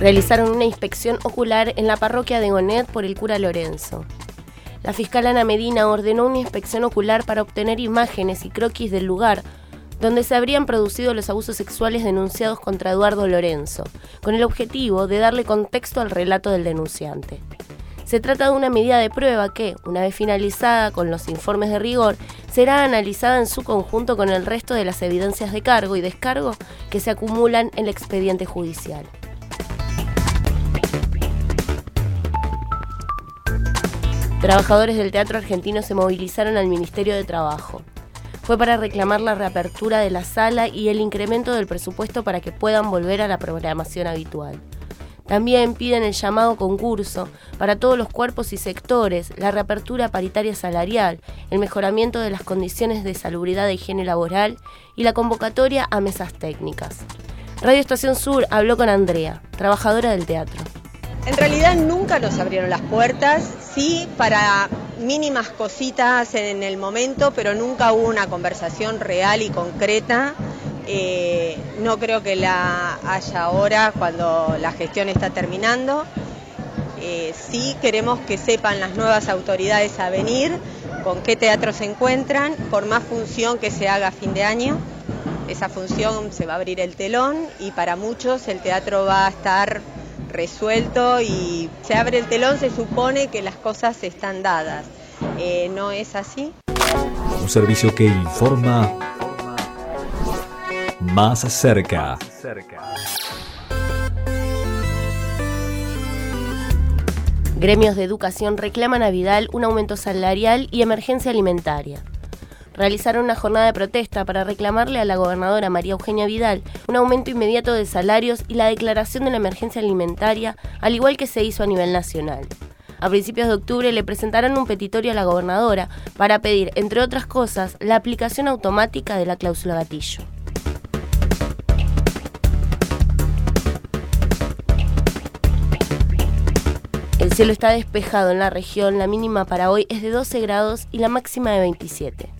Realizaron una inspección ocular en la parroquia de Gonet por el cura Lorenzo. La fiscal Ana Medina ordenó una inspección ocular para obtener imágenes y croquis del lugar donde se habrían producido los abusos sexuales denunciados contra Eduardo Lorenzo, con el objetivo de darle contexto al relato del denunciante. Se trata de una medida de prueba que, una vez finalizada con los informes de rigor, será analizada en su conjunto con el resto de las evidencias de cargo y descargo que se acumulan en el expediente judicial. Trabajadores del teatro argentino se movilizaron al Ministerio de Trabajo. Fue para reclamar la reapertura de la sala y el incremento del presupuesto para que puedan volver a la programación habitual. También piden el llamado concurso para todos los cuerpos y sectores, la reapertura paritaria salarial, el mejoramiento de las condiciones de salubridad e higiene laboral y la convocatoria a mesas técnicas. Radio Estación Sur habló con Andrea, trabajadora del teatro. En realidad nunca nos abrieron las puertas, sí para mínimas cositas en el momento, pero nunca hubo una conversación real y concreta. Eh, no creo que la haya ahora cuando la gestión está terminando. Eh, sí queremos que sepan las nuevas autoridades a venir con qué teatro se encuentran, por más función que se haga a fin de año. Esa función se va a abrir el telón y para muchos el teatro va a estar resuelto y se abre el telón, se supone que las cosas están dadas. Eh, no es así. Un servicio que informa más cerca. Gremios de educación reclaman a Vidal un aumento salarial y emergencia alimentaria realizaron una jornada de protesta para reclamarle a la gobernadora María Eugenia Vidal un aumento inmediato de salarios y la declaración de la emergencia alimentaria, al igual que se hizo a nivel nacional. A principios de octubre le presentarán un petitorio a la gobernadora para pedir, entre otras cosas, la aplicación automática de la cláusula gatillo. El cielo está despejado en la región, la mínima para hoy es de 12 grados y la máxima de 27.